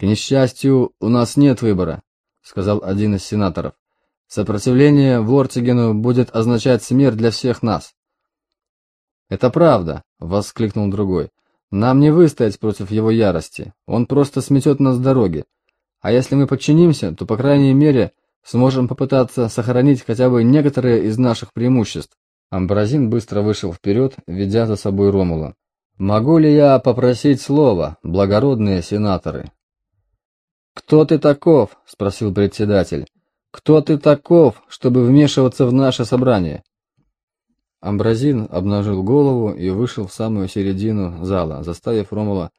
«К несчастью, у нас нет выбора», — сказал один из сенаторов. «Сопротивление Вортигену будет означать смерть для всех нас». «Это правда», — воскликнул другой. «Нам не выстоять против его ярости. Он просто сметет нас с дороги. А если мы подчинимся, то, по крайней мере, сможем попытаться сохранить хотя бы некоторые из наших преимуществ». Амбразин быстро вышел вперед, ведя за собой Ромула. «Могу ли я попросить слова, благородные сенаторы?» «Кто ты таков?» — спросил председатель. «Кто ты таков, чтобы вмешиваться в наше собрание?» Амбразин обнажил голову и вышел в самую середину зала, заставив Ромула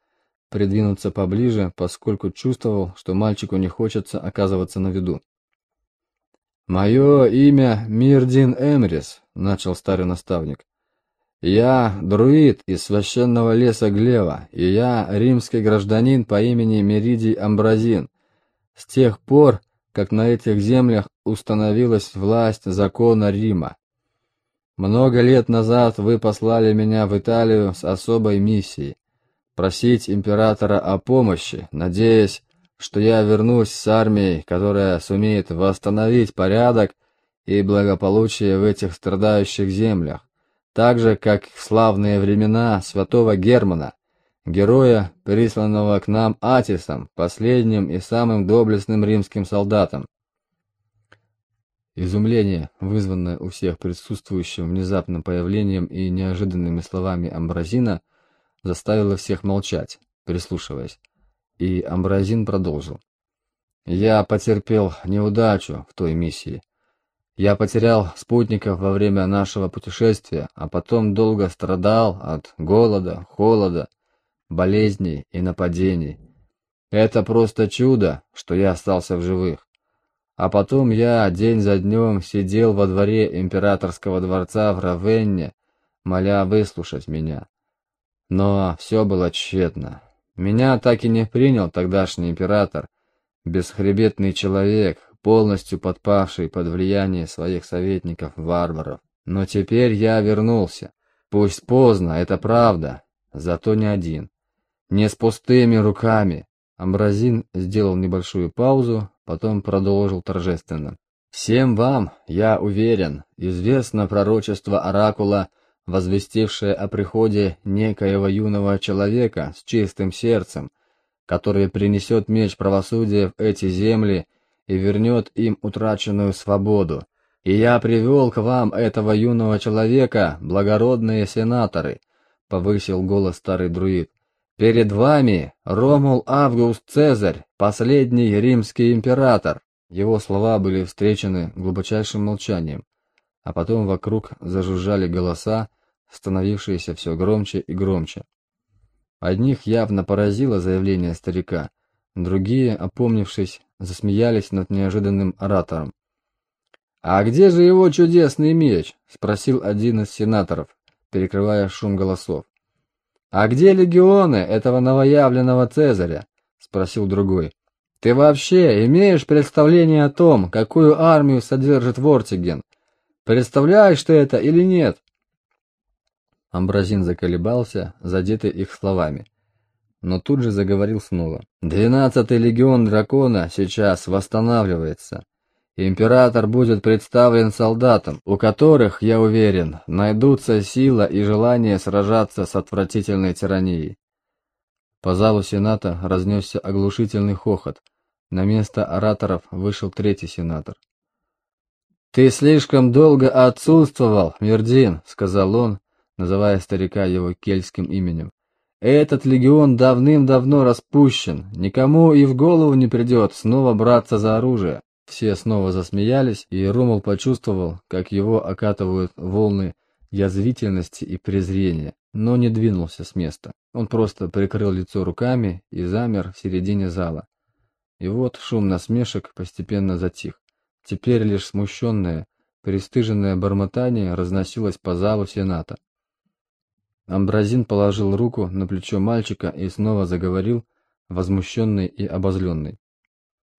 придвинуться поближе, поскольку чувствовал, что мальчику не хочется оказываться на виду. «Мое имя Мирдин Эмрис», — начал старый наставник. «Я друид из священного леса Глева, и я римский гражданин по имени Меридий Амбразин. С тех пор, как на этих землях установилась власть закона Рима. Много лет назад вы послали меня в Италию с особой миссией – просить императора о помощи, надеясь, что я вернусь с армией, которая сумеет восстановить порядок и благополучие в этих страдающих землях так же, как в славные времена святого Германа, героя, присланного к нам Атисом, последним и самым доблестным римским солдатом. Изумление, вызванное у всех присутствующим внезапным появлением и неожиданными словами Амбразина, заставило всех молчать, прислушиваясь. И Амбразин продолжил. «Я потерпел неудачу в той миссии. Я потерял спутников во время нашего путешествия, а потом долго страдал от голода, холода, болезней и нападений. Это просто чудо, что я остался в живых. А потом я день за днем сидел во дворе императорского дворца в Равенне, моля выслушать меня. Но все было тщетно. Меня так и не принял тогдашний император, бесхребетный человек, полностью подпавший под влияние своих советников-варваров. Но теперь я вернулся. Пусть поздно, это правда, зато не один. Не с пустыми руками. Амбразин сделал небольшую паузу, потом продолжил торжественно. Всем вам, я уверен, известно пророчество Оракула, возвестившее о приходе некоего юного человека с чистым сердцем, который принесет меч правосудия в эти земли и вернет им утраченную свободу. И я привел к вам этого юного человека, благородные сенаторы, — повысил голос старый друид. Перед вами Ромул Август Цезарь, последний римский император. Его слова были встречены глубочайшим молчанием, а потом вокруг зажужжали голоса, становившиеся все громче и громче. Одних явно поразило заявление старика, другие, опомнившись, засмеялись над неожиданным оратором. «А где же его чудесный меч?» — спросил один из сенаторов, перекрывая шум голосов. «А где легионы этого новоявленного Цезаря?» — спросил другой. «Ты вообще имеешь представление о том, какую армию содержит Вортиген? Представляешь ты это или нет?» Амбразин заколебался, задетый их словами но тут же заговорил снова. «Двенадцатый легион дракона сейчас восстанавливается. Император будет представлен солдатам, у которых, я уверен, найдутся сила и желание сражаться с отвратительной тиранией». По залу Сената разнесся оглушительный хохот. На место ораторов вышел третий сенатор. «Ты слишком долго отсутствовал, Мердин», — сказал он, называя старика его кельтским именем. Этот легион давным-давно распущен, никому и в голову не придет снова браться за оружие. Все снова засмеялись, и Ромул почувствовал, как его окатывают волны язвительности и презрения, но не двинулся с места. Он просто прикрыл лицо руками и замер в середине зала. И вот шум насмешек постепенно затих. Теперь лишь смущенное, пристыженное бормотание разносилось по залу Сената. Амбразин положил руку на плечо мальчика и снова заговорил, возмущенный и обозленный.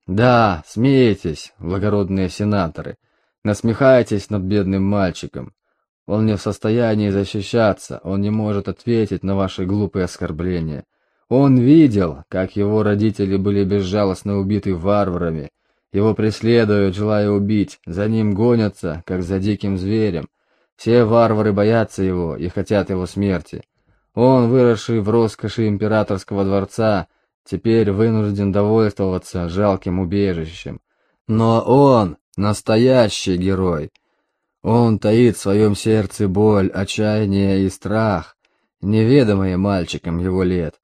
«Да, смеетесь, благородные сенаторы, насмехаетесь над бедным мальчиком. Он не в состоянии защищаться, он не может ответить на ваши глупые оскорбления. Он видел, как его родители были безжалостно убиты варварами. Его преследуют, желая убить, за ним гонятся, как за диким зверем. Все варвары боятся его и хотят его смерти. Он, выросший в роскоши императорского дворца, теперь вынужден довольствоваться жалким убежищем. Но он настоящий герой. Он таит в своем сердце боль, отчаяние и страх, неведомые мальчикам его лет.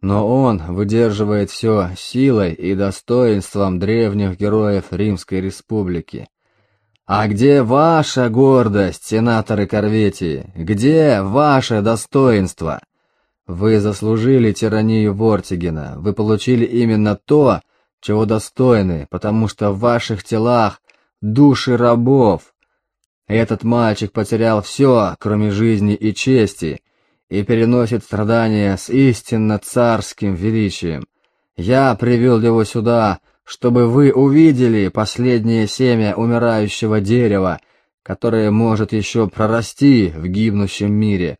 Но он выдерживает все силой и достоинством древних героев Римской Республики. А где ваша гордость, сенаторы Корветии? Где ваше достоинство? Вы заслужили тиранию Вортигена, вы получили именно то, чего достойны, потому что в ваших телах души рабов. Этот мальчик потерял все, кроме жизни и чести, и переносит страдания с истинно царским величием. Я привел его сюда, чтобы вы увидели последнее семя умирающего дерева, которое может еще прорасти в гибнущем мире.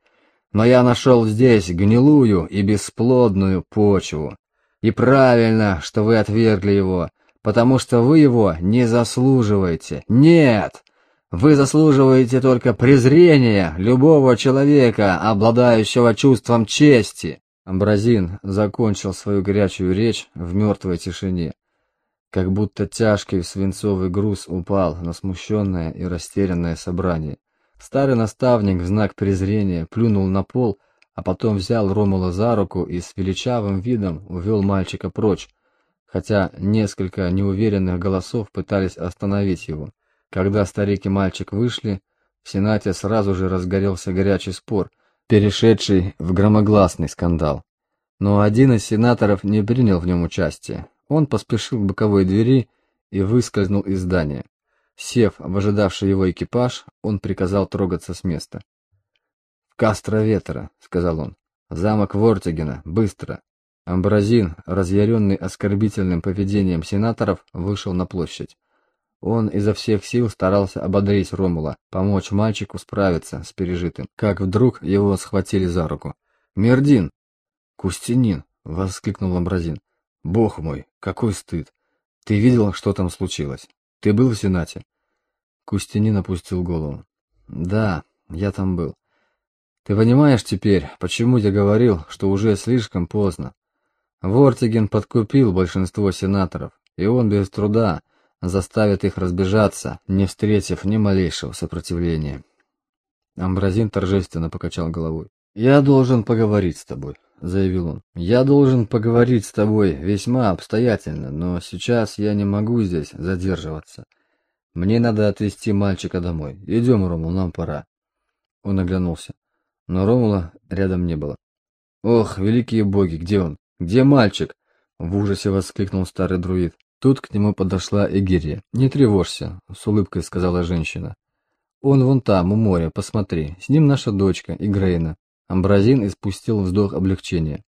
Но я нашел здесь гнилую и бесплодную почву. И правильно, что вы отвергли его, потому что вы его не заслуживаете. Нет! Вы заслуживаете только презрения любого человека, обладающего чувством чести. Амбразин закончил свою горячую речь в мертвой тишине как будто тяжкий свинцовый груз упал на смущенное и растерянное собрание. Старый наставник в знак презрения плюнул на пол, а потом взял Ромула за руку и с величавым видом увел мальчика прочь, хотя несколько неуверенных голосов пытались остановить его. Когда старик и мальчик вышли, в Сенате сразу же разгорелся горячий спор, перешедший в громогласный скандал. Но один из сенаторов не принял в нем участия. Он поспешил к боковой двери и выскользнул из здания. Сев в ожидавший его экипаж, он приказал трогаться с места. «В Кастро Ветра», — сказал он. «Замок Вортигена, быстро». Амбразин, разъяренный оскорбительным поведением сенаторов, вышел на площадь. Он изо всех сил старался ободрить Ромула, помочь мальчику справиться с пережитым, как вдруг его схватили за руку. «Мердин!» «Кустянин!» — воскликнул Амбразин. Бог мой, какой стыд. Ты видел, что там случилось? Ты был в Сенате? Кустянин опустил голову. Да, я там был. Ты понимаешь теперь, почему я говорил, что уже слишком поздно? Вортиген подкупил большинство сенаторов, и он без труда заставит их разбежаться, не встретив ни малейшего сопротивления. Амбразин торжественно покачал головой. «Я должен поговорить с тобой заявил он. «Я должен поговорить с тобой весьма обстоятельно, но сейчас я не могу здесь задерживаться. Мне надо отвезти мальчика домой. Идем, Ромул, нам пора». Он оглянулся, но Ромула рядом не было. «Ох, великие боги, где он? Где мальчик?» В ужасе воскликнул старый друид. Тут к нему подошла Эгирия. «Не тревожься», — с улыбкой сказала женщина. «Он вон там, у моря, посмотри. С ним наша дочка, Игрейна. Амбразин испустил вздох облегчения.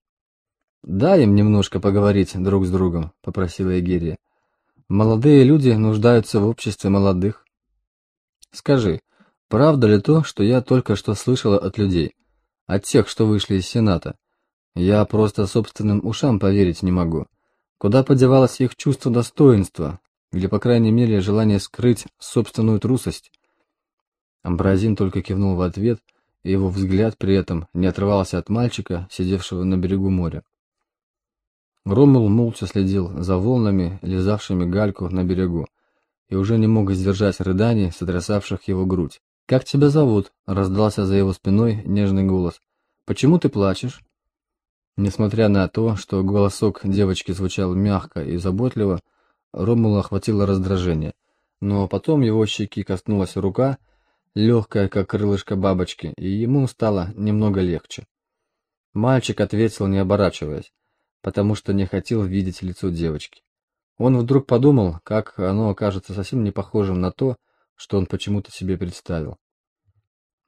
«Дай им немножко поговорить друг с другом», — попросила Эгерия. «Молодые люди нуждаются в обществе молодых». «Скажи, правда ли то, что я только что слышала от людей, от тех, что вышли из Сената? Я просто собственным ушам поверить не могу. Куда подевалось их чувство достоинства, или, по крайней мере, желание скрыть собственную трусость?» Амбразин только кивнул в ответ — его взгляд при этом не отрывался от мальчика, сидевшего на берегу моря. Ромул молча следил за волнами, лизавшими гальку на берегу, и уже не мог сдержать рыданий, сотрясавших его грудь. «Как тебя зовут?» — раздался за его спиной нежный голос. «Почему ты плачешь?» Несмотря на то, что голосок девочки звучал мягко и заботливо, Ромула охватило раздражение, но потом его щеки коснулась рука — легкая, как крылышко бабочки, и ему стало немного легче. Мальчик ответил, не оборачиваясь, потому что не хотел видеть лицо девочки. Он вдруг подумал, как оно окажется совсем не похожим на то, что он почему-то себе представил.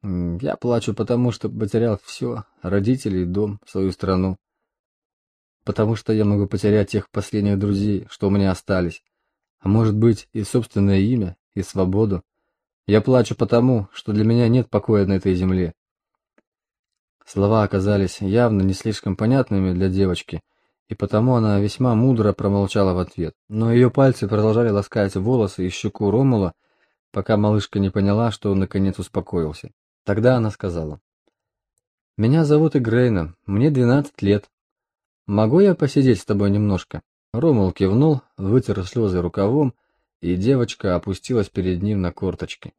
«Я плачу, потому что потерял все, родителей, дом, свою страну. Потому что я могу потерять тех последних друзей, что у меня остались, а может быть и собственное имя, и свободу. Я плачу потому, что для меня нет покоя на этой земле. Слова оказались явно не слишком понятными для девочки, и потому она весьма мудро промолчала в ответ. Но ее пальцы продолжали ласкать волосы и щеку Ромула, пока малышка не поняла, что он наконец успокоился. Тогда она сказала. «Меня зовут Игрейна, мне 12 лет. Могу я посидеть с тобой немножко?» Ромул кивнул, вытер слезы рукавом, и девочка опустилась перед ним на корточки.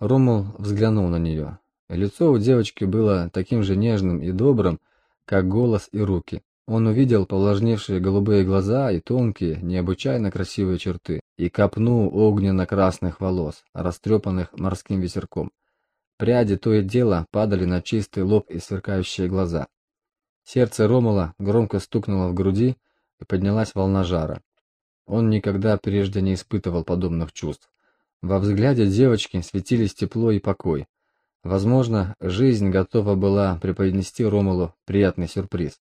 Ромул взглянул на нее. Лицо у девочки было таким же нежным и добрым, как голос и руки. Он увидел повлажневшие голубые глаза и тонкие, необычайно красивые черты, и копну огненно-красных волос, растрепанных морским ветерком. Пряди то и дело падали на чистый лоб и сверкающие глаза. Сердце Ромула громко стукнуло в груди, и поднялась волна жара. Он никогда прежде не испытывал подобных чувств. Во взгляде девочки светились тепло и покой. Возможно, жизнь готова была преподнести Ромулу приятный сюрприз.